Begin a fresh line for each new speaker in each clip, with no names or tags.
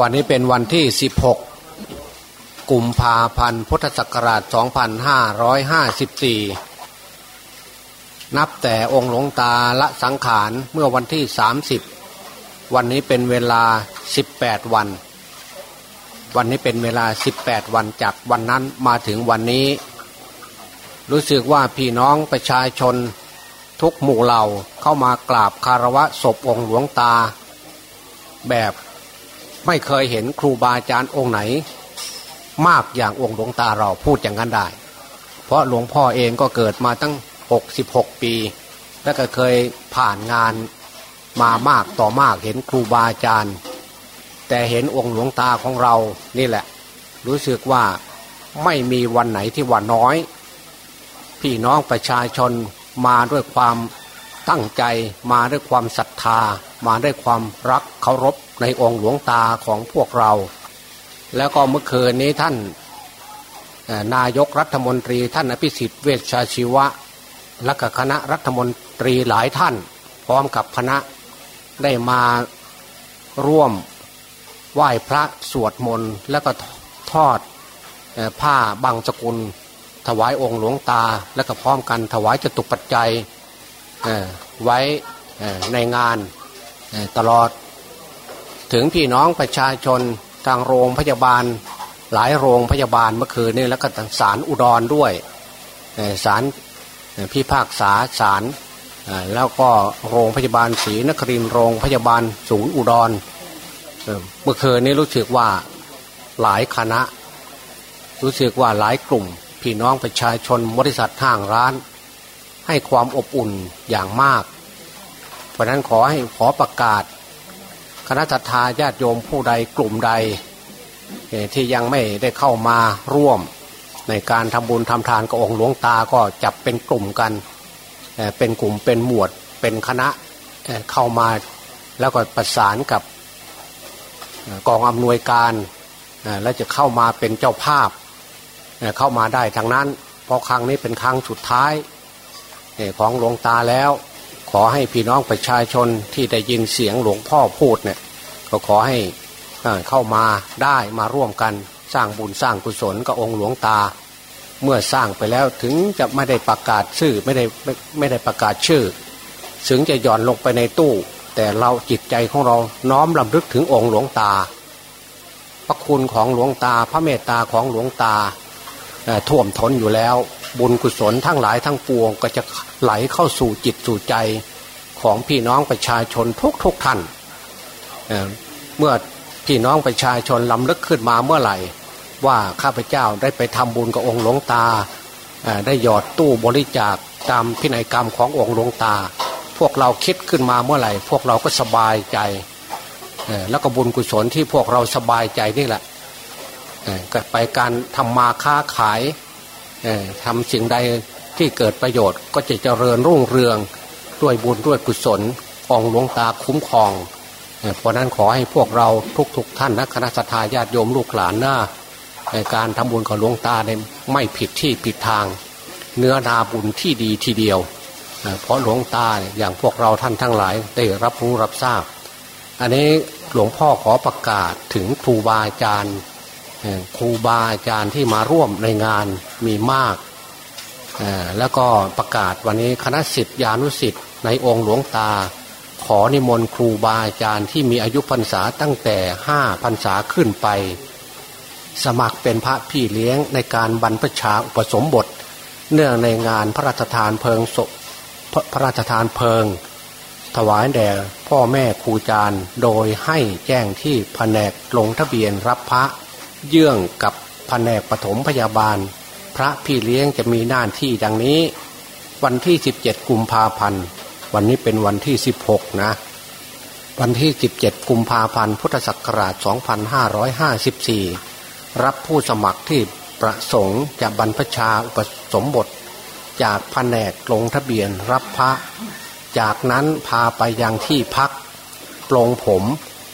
วันนี้เป็นวันที่ 16 กุมภาพันธ์ พุทธศักราช 2554 นับแต่องค์หลวงตาละสังขารเมื่อวันที่ 30 วันนี้เป็นเวลา 18 วัน วันนี้เป็นเวลา 18 วันจากวันนั้นมาถึงวันนี้ รู้สึกว่าพี่น้องประชาชนทุกหมู่เหล่าเข้ามากราบคารวะศพองค์หลวงตาแบบ ไม่เคยเห็นครูบาอาจารย์องค์ไหน มากอย่างองค์หลวงตาเราพูดอย่างนั้นได้ เพราะหลวงพ่อเองก็เกิดมาตั้ง 66 ปี แล้วก็เคยผ่านงานมามากต่อมากเห็นครูบาอาจารย์ แต่เห็นองค์หลวงตาของเรานี่แหละ รู้สึกว่าไม่มีวันไหนที่ว่าน้อย พี่น้องประชาชนมาด้วยความตั้งใจมาด้วยความศรัทธา มาด้วยความรักเคารพ ในองค์หลวงตาของพวกเรา แล้วก็เมื่อคืนนี้ท่านนายกรัฐมนตรีท่านอภิสิทธิ์เวชชาชีวะ และก็คณะรัฐมนตรีหลายท่าน พร้อมกับคณะได้มาร่วมไหว้พระสวดมนต์แล้วก็ทอดผ้าบางสกุล ถวายองค์หลวงตา และก็พร้อมกันถวายจตุปัจจัยไว้ในงานตลอด ถึงพี่น้องประชาชนทางโรงพยาบาล หลายโรงพยาบาลเมื่อคืนนี้แล้วก็สารอุดรด้วยสารพี่ภาคษาสารแล้วก็โรงพยาบาลศรีนครินโรงพยาบาลศูนย์อุดรเมื่อคืนนี้รู้สึกว่าหลายคณะ รู้สึกว่าหลายกลุ่ม พี่น้องประชาชนบริษัทห้างร้าน ให้ความอบอุ่นอย่างมาก เพราะนั้นขอให้ขอประกาศ ณะทาญาติโยมผู้ใดกลุ่มใดที่ยังไม่ได้เข้ามาร่วม ในการทำบุญทำทานกับองค์หลวงตาก็จับเป็นกลุ่มกันเป็นกลุ่มเป็นหมวดเป็นคณะเข้ามาแล้วก็ประสานกับกองอำนวยการและจะเข้ามาเป็นเจ้าภาพเข้ามาได้ทางนั้น เพราะครั้งนี้เป็นครั้งสุดท้ายของหลวงตาแล้ว ขอให้พี่น้องประชาชนที่ได้ยินเสียงหลวงพ่อพูดเนี่ยก็ขอให้เข้ามาได้มาร่วมกันสร้างบุญสร้างกุศลกับองค์หลวงตา เมื่อสร้างไปแล้วถึงจะไม่ได้ประกาศชื่อไม่ได้ไม่ได้ประกาศชื่อ ถึงจะหย่อนลงไปในตู้ แต่เราจิตใจของเราน้อมลำลึกถึงองค์หลวงตา พระคุณของหลวงตา พระเมตตาของหลวงตาท่วมท้นอยู่แล้ว บุญกุศลทั้งหลายทั้งปวงก็จะไหลเข้าสู่จิตสู่ใจของพี่น้องประชาชนทุกทุกท่านเเมื่อพี่น้องประชาชนลำลึกขึ้นมาเมื่อไหร่ ว่าข้าพเจ้าได้ไปทำบุญกับองค์หลวงตา ได้หยอดตู้บริจาคตามพินัยกรรมขององค์หลวงตา พวกเราคิดขึ้นมาเมื่อไหร่ พวกเราก็สบายใจแล้วก็บุญกุศลที่พวกเราสบายใจนี่แหละก็ไปการทำมาค้าขาย ทำสิ่งใดที่เกิดประโยชน์ก็จะเจริญรุ่งเรืองด้วยบุญด้วยกุศลองหลวงตาคุ้มครอง เพราะนั้นขอให้พวกเราทุกๆทท่านนะคณะสัตยาญาติโยมลูกหลานหน้าในการทำบุญของหลวงตาเนี่ยไม่ผิดที่ผิดทาง เนื้อนาบุญที่ดีทีเดียว เพราะหลวงตาอย่างพวกเราท่านทั้งหลายได้รับรู้รับทราบ อันนี้หลวงพ่อขอประกาศถึงครูบาอาจารย์ ครูบาอาจารย์ที่มาร่วมในงานมีมาก แล้วก็ประกาศวันนี้คณะสิทธิานุสิทธิ์ในองค์หลวงตา ขอนิมนต์ครูบาอาจารย์ที่มีอายุพรรษาตั้งแต่ห้าพรรษาขึ้นไป สมัครเป็นพระพี่เลี้ยงในการบรรพชาอุปสมบท เนื่องในงานพระราชทานเพลิงศพพระราชทานเพลิง ถวายแด่พ่อแม่ครูอาจารย์โดยให้แจ้งที่แผนกลงทะเบียนรับพระ เยื่องกับแผนกปฐมพยาบาล พระพี่เลี้ยงจะมีหน้าที่ดังนี้ วันที่ 17 กุมภาพันธ์วันนี้เป็นวันที่ 16 นะ วันที่ 17 กุมภาพันธ์พุทธศักราช 2554 รับผู้สมัครที่ประสงค์จะบรรพชาอุปสมบท จากแผนกลงทะเบียนรับพระ จากนั้นพาไปยังที่พักปลงผม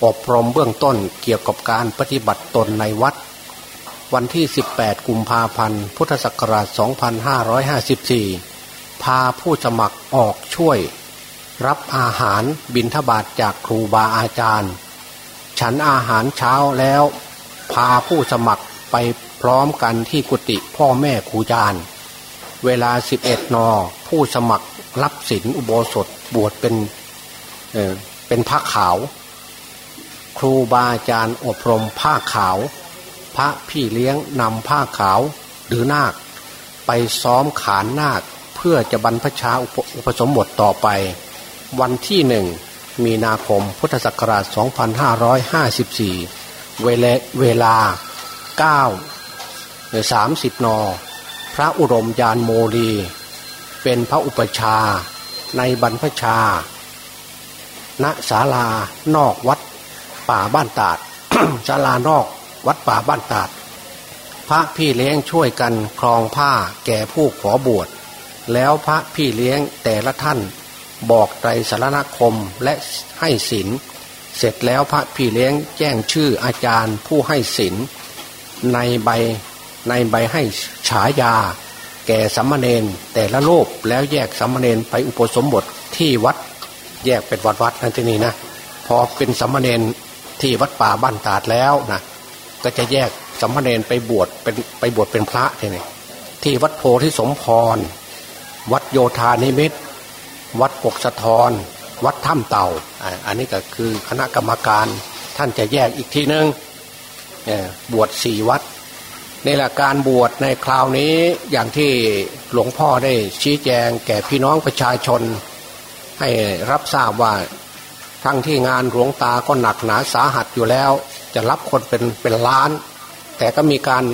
อบรมเบื้องต้นเกี่ยวกับการปฏิบัติตนในวัด วันที่ 18 กุมภาพันธ์ พุทธศักราช 2554 พาผู้สมัครออกช่วย รับอาหารบิณฑบาตจากครูบาอาจารย์ ฉันอาหารเช้าแล้ว พาผู้สมัครไปพร้อมกันที่กุฏิพ่อแม่ครูจารย์ เวลา 11นอผู้สมัครรับศีลอุโบสถบวชเป็นเเป็นผ้าขาว ครูบาอาจารย์อบรมผ้าขาว พระพี่เลี้ยงนำผ้าขาวหรือนาค ไปซ้อมขานนาค เพื่อจะบรรพชาอุปสมบทต่อไป วันที่หนึ่งมีนาคมพุทธศักราช 2554 เวลาเวลา 9 30 น พระอุรมยานโมลี เป็นพระอุปชาในบรรพชา ณศาลานอกวัด ป่าบ้านตาดศาลานอก วัดป่าบ้านตาด พระพี่เลี้ยงช่วยกันคลองผ้าแก่ผู้ขอบวช แล้วพระพี่เลี้ยงแต่ละท่านบอกไตรสารณคมและให้ศีลเสร็จแล้วพระพี่เลี้ยงแจ้งชื่ออาจารย์ผู้ให้ศีลในใบในใบให้ฉายา แก่สัมมาเนนแต่ละโลกแล้วแยกสัมมาเนนไปอุปสมบทที่วัด แยกเป็นวัดวัดนั่นที่นี่นะพอเป็นสัมมาเนน ที่วัดป่าบ้านตาดแล้วนะก็จะแยกสัมมาเนนไปบวชเป็นไปบวชเป็นพระทีนี่ที่วัดโพธิสมพร วัดโยธานิมิตวัดปกสะทอนวัดถ้ำเต่า อันนี้ก็คือคณะกรรมการท่านจะแยกอีกทีนึงบวชสี่วัดในหลักการบวชในคราวนี้อย่างที่หลวงพ่อได้ชี้แจงแก่พี่น้องประชาชน ให้รับทราบว่า ทั้งที่งานหลวงตาก็หนักหนาสาหัสอยู่แล้ว จะรับคนเป็นเป็นล้าน แต่ก็มีการ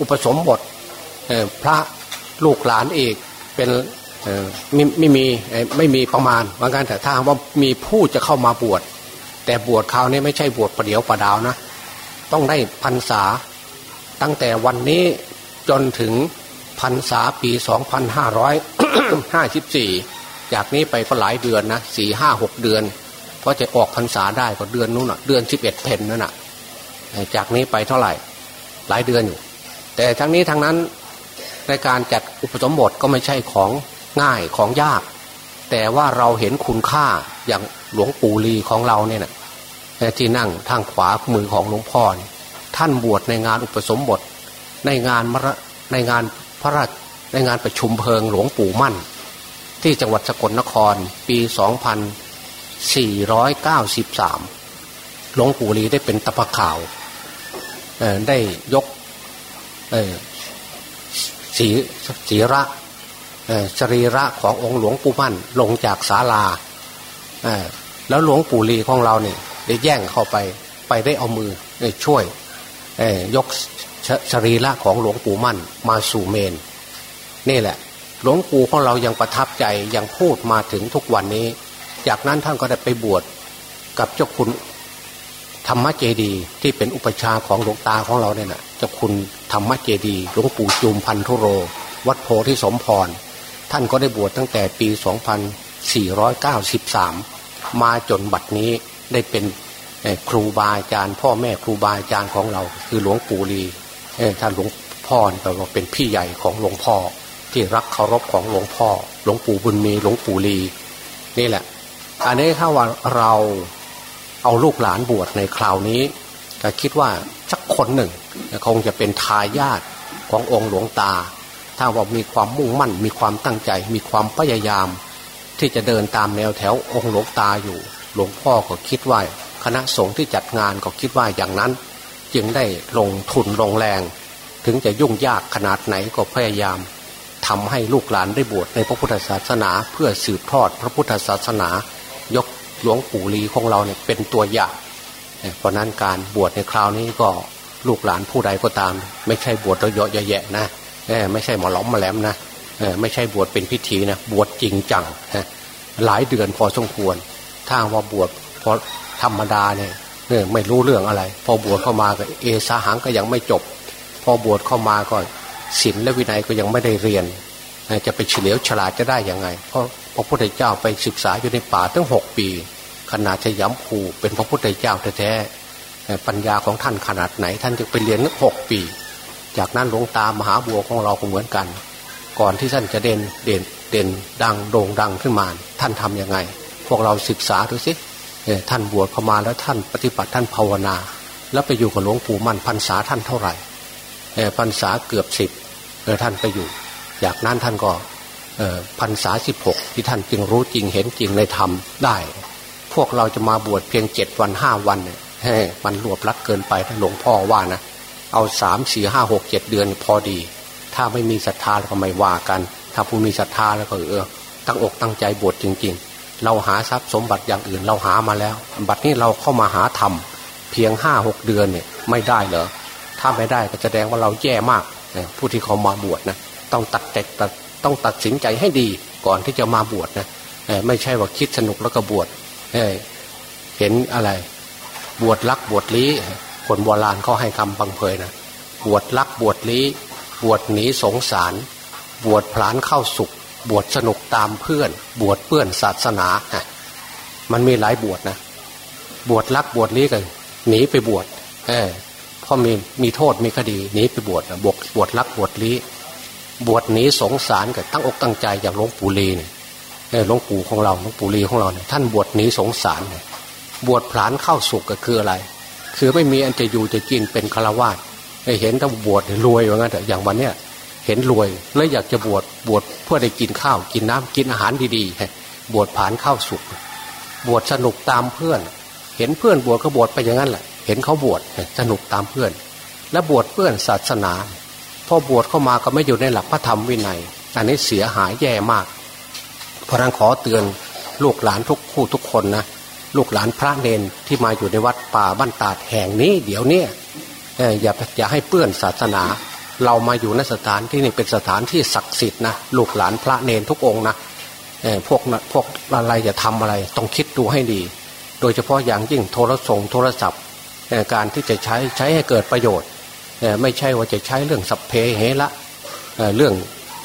อุปสมบทพระลูกหลานอีกเป็นไม่ไม่มีไม่มีประมาณว่าการแต่ถ้าว่ามีผู้จะเข้ามาบวช แต่บวชคราวนี้ไม่ใช่บวชประเดียวประดาวนะ ต้องได้พรรษา ตั้งแต่วันนี้จนถึงพรรษาปี 2554 จากนี้ไปก็หลายเดือนนะสี่ห้าหกเดือน เพราะจะออกพรรษาได้ก็เดือนนู้นอะ เดือนสิบเอ็ดเพนนั่นอะ จากนี้ไปเท่าไหร่ หลายเดือนอยู่ แต่ทั้งนี้ทั้งนั้นในการจัดอุปสมบทก็ไม่ใช่ของง่ายของยาก แต่ว่าเราเห็นคุณค่าอย่างหลวงปู่ลีของเราเนี่ยนะที่นั่งทางขวามือของหลวงพ่อท่านบวชในงานอุปสมบท ในงานมรในงานพระราชในงานประชุมเพลิงหลวงปู่มั่น ที่จังหวัดสกลนครปี 2493 หลวงปู่ลีได้เป็นตะพข่าวได้ยกสีสีระสรีระขององค์หลวงปู่มั่นลงจากศาลา แล้วหลวงปู่ลีของเราเนี่ยได้แย่งเข้าไปไปได้เอามือช่วยยกสรีระของหลวงปู่มั่นมาสู่เมน นี่แหละ หลวงปู่ของเรายังประทับใจยังพูดมาถึงทุกวันนี้ จากนั้นท่านก็ได้ไปบวชกับเจ้าคุณธรรมเจดีที่เป็นอุปชาของหลวงตาของเราเนี่ยนะเจ้าคุณธรรมเจดีหลวงปู่จูมพันธุโร วัดโพธิสมพร ท่านก็ได้บวชตั้งแต่ปี 2493 มาจนบัดนี้ได้เป็นครูบาอาจารย์ พ่อแม่ครูบาอาจารย์ของเรา คือหลวงปู่ลีท่านหลวงพ่อแปลว่าเป็นพี่ใหญ่ของหลวงพ่อ ที่รักเคารพของหลวงพ่อ หลวงปู่บุญมีหลวงปู่ลีนี่แหละ อันนี้ถ้าว่าเราเอาลูกหลานบวชในคราวนี้ ก็คิดว่าสักคนหนึ่งคงจะเป็นทายาทขององค์หลวงตา ถ้าว่ามีความมุ่งมั่น มีความตั้งใจ มีความพยายาม ที่จะเดินตามแนวแถวองค์หลวงตาอยู่ หลวงพ่อก็คิดว่าคณะสงฆ์ที่จัดงานก็คิดว่าอย่างนั้น จึงได้ลงทุนลงแรง ถึงจะยุ่งยากขนาดไหนก็พยายามทำให้ลูกหลานได้บวชในพระพุทธศาสนา เพื่อสืบทอดพระพุทธศาสนา ยกหลวงปู่ลีของเราเนี่ยเป็นตัวอย่างเพราะนั้นการบวชในคราวนี้ก็ลูกหลานผู้ใดก็ตาม ไม่ใช่บวชเยอะแยะนะไม่ใช่หมอล้อมมาแหลมนะไม่ใช่บวชเป็นพิธีนะบวชจริงจังหลายเดือนพอสมควร ถ้าว่าบวชพอธรรมดาเนี่ยไม่รู้เรื่องอะไร พอบวชเข้ามาก็เอสาหังก็ยังไม่จบ พอบวชเข้ามาก็ศีลและวินัยก็ยังไม่ได้เรียน จะไปเฉลียวฉลาดจะได้ยังไง เพราะ พระพุทธเจ้าไปศึกษาอยู่ในป่าตั้งหกปีขนาดจะย้ำภูเป็นพระพุทธเจ้าแท้ๆปัญญาของท่านขนาดไหน ท่านจะไปเรียนหกปี จากนั้นหลวงตามหาบัวของเราก็เหมือนกัน ก่อนที่ท่านจะเด่นเด่นเด่นดังโด่งดังขึ้นมา ท่านทํำยังไง พวกเราศึกษาดูสิท่านบวชเข้ามาแล้วท่านปฏิบัติท่านภาวนา แล้วไปอยู่กับหลวงปู่มั่นพรรษาท่านเท่าไหร่พรรษาเกือบสิบท่านไปอยู่ จากนั้นท่านก็ พรรษาสิบหกที่ท่านจึงรู้จริงเห็นจริงในธรรมได้ พวกเราจะมาบวชเพียงเจ็ดวันห้าวันเนี่ยมันรวบรัดเกินไปท่านหลวงพ่อว่านะ เอาสามสี่ห้าหกเจ็ดเดือนพอดี ถ้าไม่มีศรัทธาก็ไม่ว่ากัน ถ้าผู้มีศรัทธาแล้วก็เออตั้งอกตั้งใจบวชจริง ๆ เราหาทรัพย์สมบัติอย่างอื่นเราหามาแล้ว บัดนี้เราเข้ามาหาธรรมเพียงห้าหกเดือนเนี่ยไม่ได้เหรอถ้าไม่ได้ก็แสดงว่าเราแย่มากผู้ที่เขามาบวชนะต้องตัดเด็ก ต้องตัดสินใจให้ดีก่อนที่จะมาบวชนะไม่ใช่ว่าคิดสนุกแล้วก็บวชเห็นอะไร บวชลักบวชลี้คนโบราณเขาให้คำบังเพยนะบวชลักบวชลี้ บวชหนีสงสาร บวชพลานเข้าสุข บวชสนุกตามเพื่อน บวชเพื่อนศาสนามันมีหลายบวชนะ บวชลักบวชลี้กันหนีไปบวชเออพราะมีมีโทษมีคดีหนีไปบวชบวชบวชลักบวชลี้ บวชหนีสงสารกับตั้งอกตั้งใจอย่างหลวงปู่ลีเนี่ยหลวงปู่ของเราหลวงปู่ลีของเราเนี่ยท่านบวชหนีสงสารเนี่ยบวชผลานเข้าสุกก็คืออะไร คือไม่มีอันจะอยู่จะกินเป็นฆราวาสเห็นต้องบวชรวยว่างั้นแต่อย่างวันเนี้ยเห็นรวยแล้วอยากจะบวชบวชเพื่อได้กินข้าวกินน้ำกินอาหารดีๆ บวชผานข้าวสุกบวชสนุกตามเพื่อน เห็นเพื่อนบวชก็บวชไปอย่างนั้นแหละ เห็นเขาบวชสนุกตามเพื่อน และบวชเพื่อนศาสนา พอบวชเข้ามาก็ไม่อยู่ในหลักพระธรรมวินัย อันนี้เสียหายแย่มาก เพราะนั้นขอเตือนลูกหลานทุกคู่ทุกคนนะลูกหลานพระเนนที่มาอยู่ในวัดป่าบ้านตาดแห่งนี้ เดี๋ยวนี้อย่าอย่าให้เปื้อนศาสนา เรามาอยู่ในสถานที่นี่เป็นสถานที่ศักดิ์สิทธิ์นะลูกหลานพระเนนทุกองนะพวกพวกอะไรจะทำอะไร ต้องคิดดูให้ดี โดยเฉพาะอย่างยิ่งโทรส่งโทรศัพท์ การที่จะใช้ใช้ให้เกิดประโยชน์ ไม่ใช่ว่าจะใช้เรื่องสัพเพเหระเรื่อง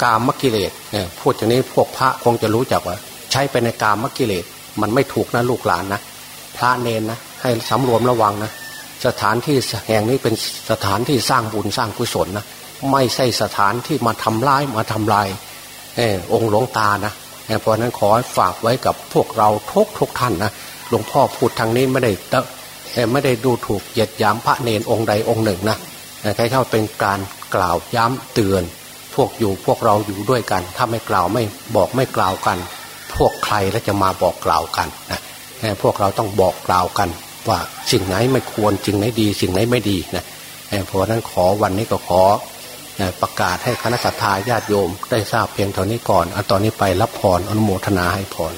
กามกิเลสพูดอย่างนี้พวกพระคงจะรู้จักว่า ใช้ไปในกามกิเลสมันไม่ถูกนะลูกหลานนะพระเนนนะให้สำรวมระวังนะสถานที่แห่งนี้เป็นสถานที่สร้างบุญสร้างกุศลนะไม่ใช่สถานที่มาทำร้ายมาทำลายองค์หลวงตานะเพราะนั้นขอฝากไว้กับพวกเราทุกทุกท่านนะหลวงพ่อพูดทางนี้ไม่ได้ไม่ได้ดูถูกเหยียดยามพระเนนองค์ใดองค์หนึ่งนะ แค่เข้าเป็นการกล่าวย้ำเตือน พวกอยู่พวกเราอยู่ด้วยกัน ถ้าไม่กล่าวไม่บอกไม่กล่าวกัน พวกใครแล้วจะมาบอกกล่าวกันนะพวกเราต้องบอกกล่าวกัน ว่าสิ่งไหนไม่ควรสิ่งไหนดี สิ่งไหนไม่ดีนะเพราะนั้นขอวันนี้ก็ขอประกาศให้คณะสัตยาญาติโยม ได้ทราบเพียงเท่านี้ก่อนเอาตอนนี้ไปรับพรอนุโมทนาให้พร